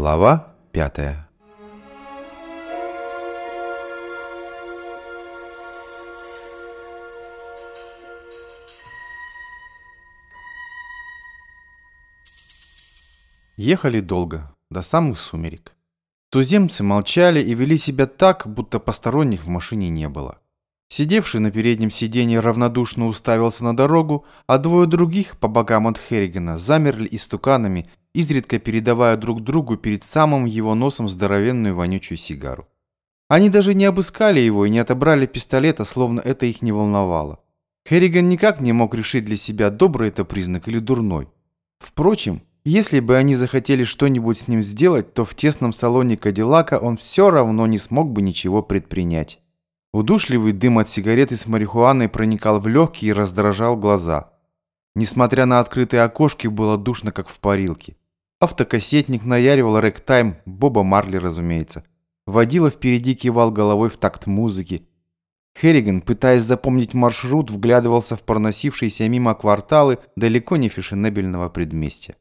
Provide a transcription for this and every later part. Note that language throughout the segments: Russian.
Глава пятая Ехали долго, до самых сумерек. Туземцы молчали и вели себя так, будто посторонних в машине не было. Сидевший на переднем сиденье равнодушно уставился на дорогу, а двое других по бокам от Херригана замерли истуканами, изредка передавая друг другу перед самым его носом здоровенную вонючую сигару. Они даже не обыскали его и не отобрали пистолета, словно это их не волновало. Херриган никак не мог решить для себя, добрый это признак или дурной. Впрочем, если бы они захотели что-нибудь с ним сделать, то в тесном салоне Кадиллака он все равно не смог бы ничего предпринять. Удушливый дым от сигареты с марихуаной проникал в легкие и раздражал глаза. Несмотря на открытые окошки, было душно, как в парилке. Автокассетник наяривал рэктайм, Боба Марли, разумеется. Водила впереди кивал головой в такт музыки. Херриган, пытаясь запомнить маршрут, вглядывался в проносившиеся мимо кварталы далеко не фешенебельного предместья.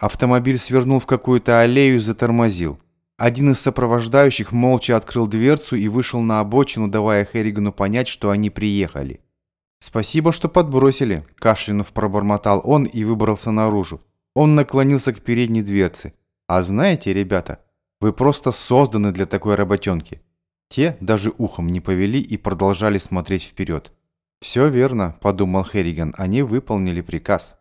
Автомобиль свернул в какую-то аллею и затормозил. Один из сопровождающих молча открыл дверцу и вышел на обочину, давая Херригану понять, что они приехали. «Спасибо, что подбросили», – кашлянув пробормотал он и выбрался наружу. Он наклонился к передней дверце. «А знаете, ребята, вы просто созданы для такой работенки». Те даже ухом не повели и продолжали смотреть вперед. «Все верно», – подумал Херриган, – «они выполнили приказ».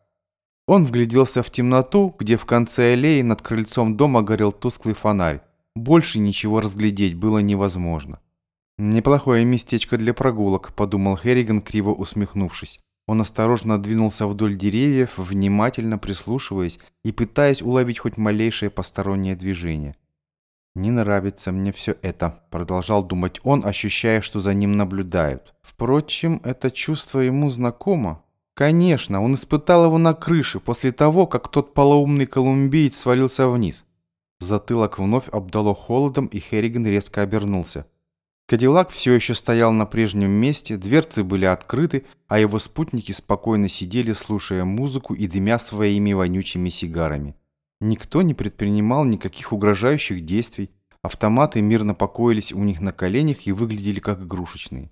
Он вгляделся в темноту, где в конце аллеи над крыльцом дома горел тусклый фонарь. Больше ничего разглядеть было невозможно. «Неплохое местечко для прогулок», – подумал Херриган, криво усмехнувшись. Он осторожно двинулся вдоль деревьев, внимательно прислушиваясь и пытаясь уловить хоть малейшее постороннее движение. «Не нравится мне все это», – продолжал думать он, ощущая, что за ним наблюдают. Впрочем, это чувство ему знакомо. Конечно, он испытал его на крыше после того, как тот полоумный колумбиец свалился вниз. Затылок вновь обдало холодом, и Херриган резко обернулся. Кадиллак все еще стоял на прежнем месте, дверцы были открыты, а его спутники спокойно сидели, слушая музыку и дымя своими вонючими сигарами. Никто не предпринимал никаких угрожающих действий, автоматы мирно покоились у них на коленях и выглядели как игрушечные.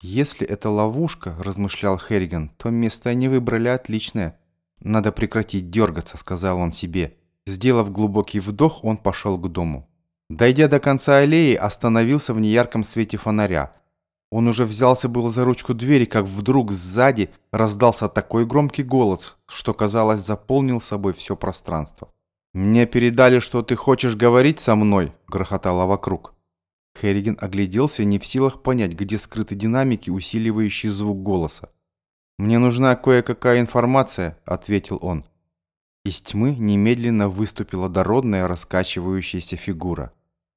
«Если это ловушка», – размышлял Херриган, – «то место они выбрали отличное». «Надо прекратить дергаться», – сказал он себе. Сделав глубокий вдох, он пошел к дому. Дойдя до конца аллеи, остановился в неярком свете фонаря. Он уже взялся было за ручку двери, как вдруг сзади раздался такой громкий голос, что, казалось, заполнил собой все пространство. «Мне передали, что ты хочешь говорить со мной», – грохотало вокруг. Херриген огляделся, не в силах понять, где скрыты динамики, усиливающие звук голоса. «Мне нужна кое-какая информация», — ответил он. Из тьмы немедленно выступила дородная раскачивающаяся фигура.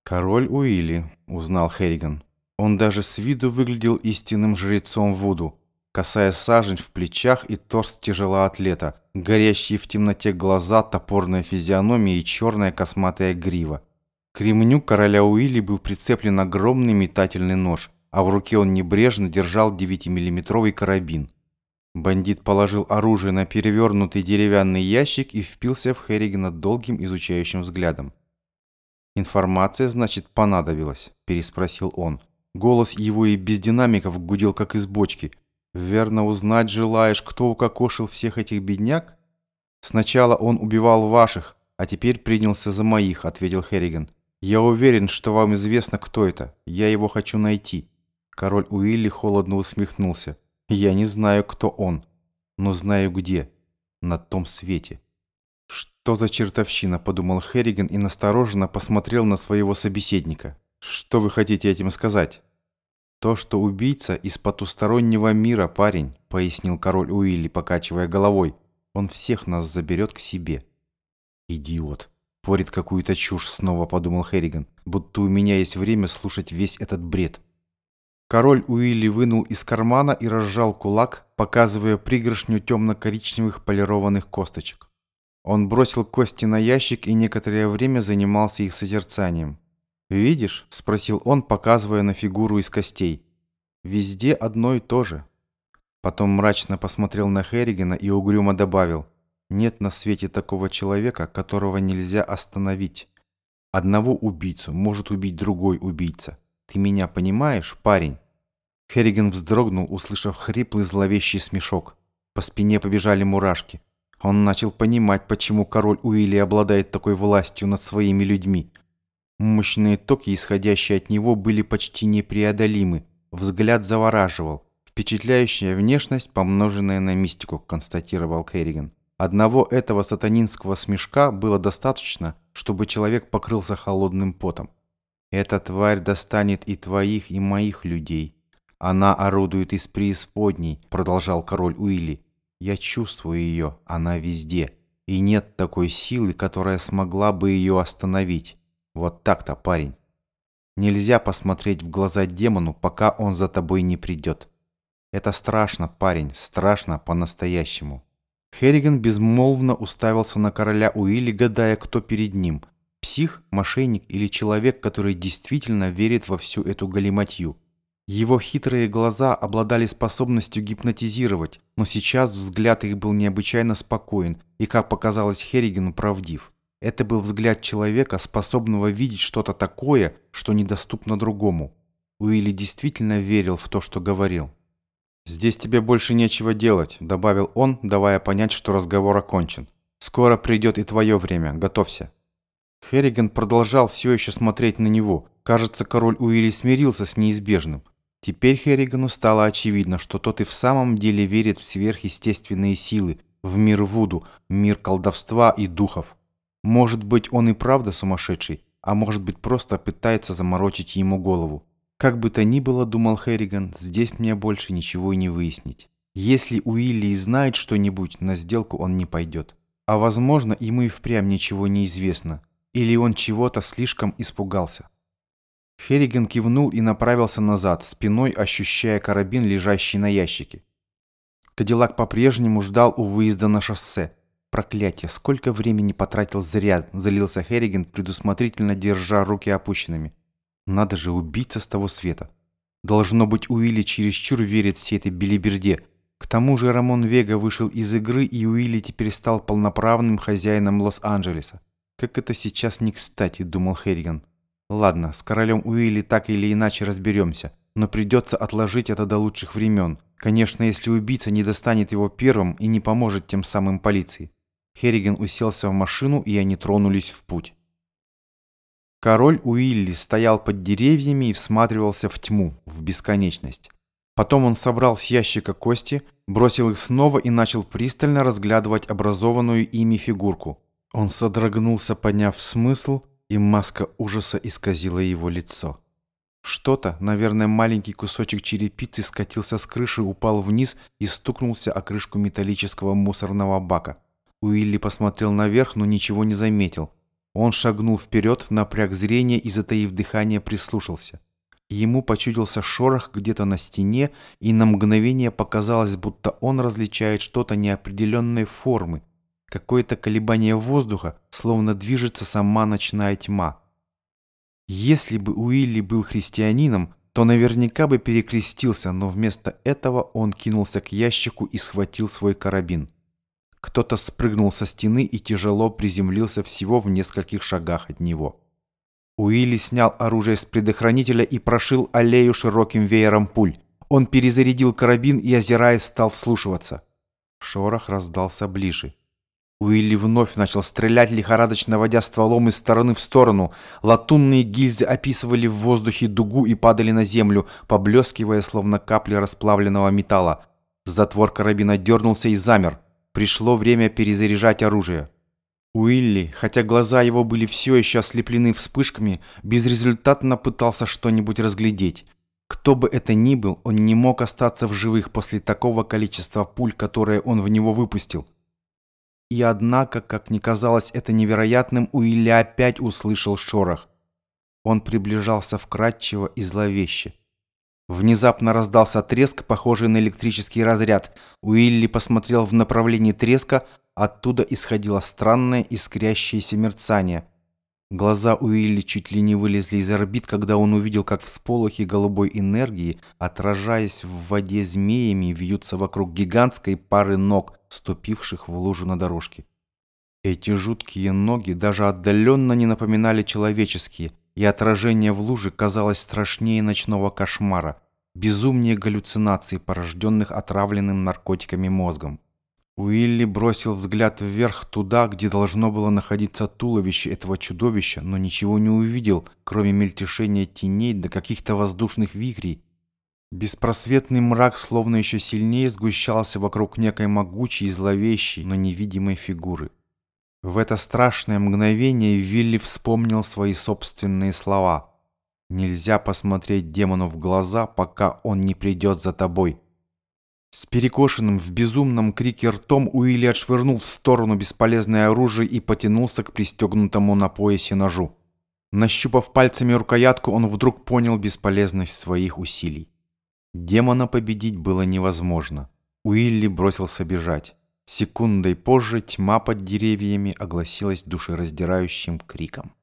«Король Уилли», — узнал Херриган. Он даже с виду выглядел истинным жрецом Вуду, касая сажень в плечах и торс тяжелоатлета, горящие в темноте глаза, топорная физиономия и черная косматая грива. К ремню короля Уилли был прицеплен огромный метательный нож, а в руке он небрежно держал 9-миллиметровый карабин. Бандит положил оружие на перевернутый деревянный ящик и впился в Херригана долгим изучающим взглядом. «Информация, значит, понадобилась?» – переспросил он. Голос его и без динамиков гудел, как из бочки. «Верно узнать желаешь, кто укокошил всех этих бедняк?» «Сначала он убивал ваших, а теперь принялся за моих», – ответил Херриган. «Я уверен, что вам известно, кто это. Я его хочу найти». Король Уилли холодно усмехнулся. «Я не знаю, кто он, но знаю где. На том свете». «Что за чертовщина?» – подумал Херриган и настороженно посмотрел на своего собеседника. «Что вы хотите этим сказать?» «То, что убийца из потустороннего мира, парень», – пояснил король Уилли, покачивая головой. «Он всех нас заберет к себе». «Идиот!» Творит какую-то чушь, снова подумал Херриган, будто у меня есть время слушать весь этот бред. Король Уилли вынул из кармана и разжал кулак, показывая пригоршню темно-коричневых полированных косточек. Он бросил кости на ящик и некоторое время занимался их созерцанием. «Видишь?» – спросил он, показывая на фигуру из костей. «Везде одно и то же». Потом мрачно посмотрел на Херригана и угрюмо добавил – нет на свете такого человека, которого нельзя остановить. Одного убийцу может убить другой убийца. Ты меня понимаешь, парень?» Херриган вздрогнул, услышав хриплый зловещий смешок. По спине побежали мурашки. Он начал понимать, почему король Уилли обладает такой властью над своими людьми. Мощные токи, исходящие от него, были почти непреодолимы. Взгляд завораживал. Впечатляющая внешность, помноженная на мистику, констатировал Керриган. Одного этого сатанинского смешка было достаточно, чтобы человек покрылся холодным потом. Эта тварь достанет и твоих, и моих людей. Она орудует из преисподней, продолжал король Уилли. Я чувствую ее, она везде. И нет такой силы, которая смогла бы ее остановить. Вот так-то, парень. Нельзя посмотреть в глаза демону, пока он за тобой не придет. Это страшно, парень, страшно по-настоящему. Херриган безмолвно уставился на короля Уилли, гадая, кто перед ним. Псих, мошенник или человек, который действительно верит во всю эту галиматью. Его хитрые глаза обладали способностью гипнотизировать, но сейчас взгляд их был необычайно спокоен и, как показалось Херригену, правдив. Это был взгляд человека, способного видеть что-то такое, что недоступно другому. Уилли действительно верил в то, что говорил. «Здесь тебе больше нечего делать», — добавил он, давая понять, что разговор окончен. «Скоро придет и твое время, готовься». Херриган продолжал все еще смотреть на него. Кажется, король Уилли смирился с неизбежным. Теперь Херригану стало очевидно, что тот и в самом деле верит в сверхъестественные силы, в мир Вуду, мир колдовства и духов. Может быть, он и правда сумасшедший, а может быть, просто пытается заморочить ему голову. Как бы то ни было, думал Херриган, здесь мне больше ничего и не выяснить. Если Уилли и знает что-нибудь, на сделку он не пойдет. А возможно, ему и впрямь ничего не известно. Или он чего-то слишком испугался. Херриган кивнул и направился назад, спиной ощущая карабин, лежащий на ящике. Кадиллак по-прежнему ждал у выезда на шоссе. Проклятие, сколько времени потратил зря, залился Херриган, предусмотрительно держа руки опущенными. Надо же, убийца с того света. Должно быть, Уилли чересчур верит всей этой белиберде. К тому же Рамон Вега вышел из игры, и Уилли теперь стал полноправным хозяином Лос-Анджелеса. Как это сейчас не кстати, думал Херриган. Ладно, с королем Уилли так или иначе разберемся, но придется отложить это до лучших времен. Конечно, если убийца не достанет его первым и не поможет тем самым полиции. Херриган уселся в машину, и они тронулись в путь. Король Уилли стоял под деревьями и всматривался в тьму, в бесконечность. Потом он собрал с ящика кости, бросил их снова и начал пристально разглядывать образованную ими фигурку. Он содрогнулся, поняв смысл – и маска ужаса исказила его лицо. Что-то, наверное, маленький кусочек черепицы скатился с крыши, упал вниз и стукнулся о крышку металлического мусорного бака. Уилли посмотрел наверх, но ничего не заметил. Он шагнул вперед, напряг зрение и, затаив дыхание, прислушался. Ему почудился шорох где-то на стене, и на мгновение показалось, будто он различает что-то неопределенной формы, какое-то колебание воздуха, словно движется сама ночная тьма. Если бы Уилли был христианином, то наверняка бы перекрестился, но вместо этого он кинулся к ящику и схватил свой карабин. Кто-то спрыгнул со стены и тяжело приземлился всего в нескольких шагах от него. Уилли снял оружие с предохранителя и прошил аллею широким веером пуль. Он перезарядил карабин и, озираясь, стал вслушиваться. Шорох раздался ближе. Уилли вновь начал стрелять, лихорадочно водя стволом из стороны в сторону. Латунные гильзы описывали в воздухе дугу и падали на землю, поблескивая, словно капли расплавленного металла. Затвор карабина дернулся и замер. Пришло время перезаряжать оружие. Уилли, хотя глаза его были все еще ослеплены вспышками, безрезультатно пытался что-нибудь разглядеть. Кто бы это ни был, он не мог остаться в живых после такого количества пуль, которые он в него выпустил. И однако, как ни казалось это невероятным, Уилли опять услышал шорох. Он приближался вкрадчиво и зловеще. Внезапно раздался треск, похожий на электрический разряд. Уилли посмотрел в направлении треска, оттуда исходило странное искрящееся мерцание – Глаза Уилли чуть ли не вылезли из орбит, когда он увидел, как всполохи голубой энергии, отражаясь в воде змеями, вьются вокруг гигантской пары ног, ступивших в лужу на дорожке. Эти жуткие ноги даже отдаленно не напоминали человеческие, и отражение в луже казалось страшнее ночного кошмара, безумнее галлюцинаций, порожденных отравленным наркотиками мозгом. Уилли бросил взгляд вверх туда, где должно было находиться туловище этого чудовища, но ничего не увидел, кроме мельтешения теней до каких-то воздушных вихрей. Беспросветный мрак словно еще сильнее сгущался вокруг некой могучей зловещей, но невидимой фигуры. В это страшное мгновение Вилли вспомнил свои собственные слова. «Нельзя посмотреть демону в глаза, пока он не придет за тобой». С перекошенным в безумном крике ртом Уилли отшвырнул в сторону бесполезное оружие и потянулся к пристегнутому на поясе ножу. Нащупав пальцами рукоятку, он вдруг понял бесполезность своих усилий. Демона победить было невозможно. Уилли бросился бежать. Секундой позже тьма под деревьями огласилась душераздирающим криком.